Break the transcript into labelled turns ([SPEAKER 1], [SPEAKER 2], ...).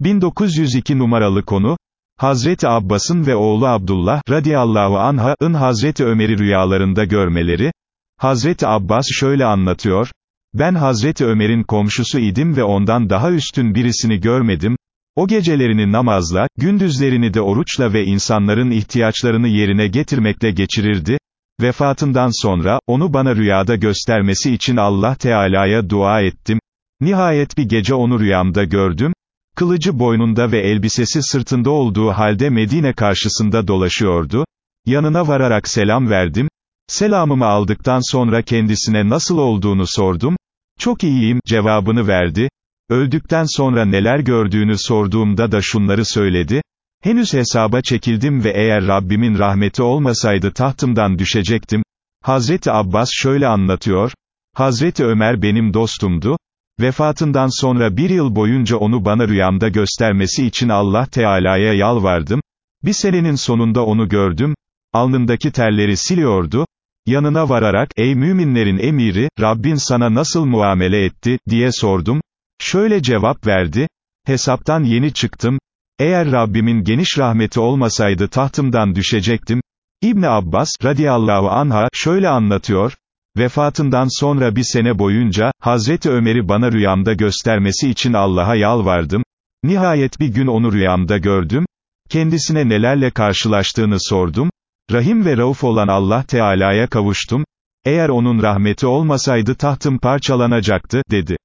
[SPEAKER 1] 1902 numaralı konu, Hazreti Abbas'ın ve oğlu Abdullah, radiyallahu anha'ın Hazreti Ömer'i rüyalarında görmeleri, Hazreti Abbas şöyle anlatıyor, ben Hazreti Ömer'in komşusu idim ve ondan daha üstün birisini görmedim, o gecelerini namazla, gündüzlerini de oruçla ve insanların ihtiyaçlarını yerine getirmekle geçirirdi, vefatından sonra, onu bana rüyada göstermesi için Allah Teala'ya dua ettim, nihayet bir gece onu rüyamda gördüm, Kılıcı boynunda ve elbisesi sırtında olduğu halde Medine karşısında dolaşıyordu. Yanına vararak selam verdim. Selamımı aldıktan sonra kendisine nasıl olduğunu sordum. Çok iyiyim, cevabını verdi. Öldükten sonra neler gördüğünü sorduğumda da şunları söyledi. Henüz hesaba çekildim ve eğer Rabbimin rahmeti olmasaydı tahtımdan düşecektim. Hazreti Abbas şöyle anlatıyor. Hazreti Ömer benim dostumdu, Vefatından sonra bir yıl boyunca onu bana rüyamda göstermesi için Allah Teala'ya yalvardım. Bir senenin sonunda onu gördüm. Alnındaki terleri siliyordu. Yanına vararak, ey müminlerin emiri, Rabbin sana nasıl muamele etti, diye sordum. Şöyle cevap verdi, hesaptan yeni çıktım, eğer Rabbimin geniş rahmeti olmasaydı tahtımdan düşecektim. İbni Abbas, radiyallahu anha, şöyle anlatıyor, Vefatından sonra bir sene boyunca, Hazreti Ömer'i bana rüyamda göstermesi için Allah'a yalvardım. Nihayet bir gün onu rüyamda gördüm. Kendisine nelerle karşılaştığını sordum. Rahim ve Rauf olan Allah Teala'ya kavuştum. Eğer onun rahmeti olmasaydı tahtım parçalanacaktı, dedi.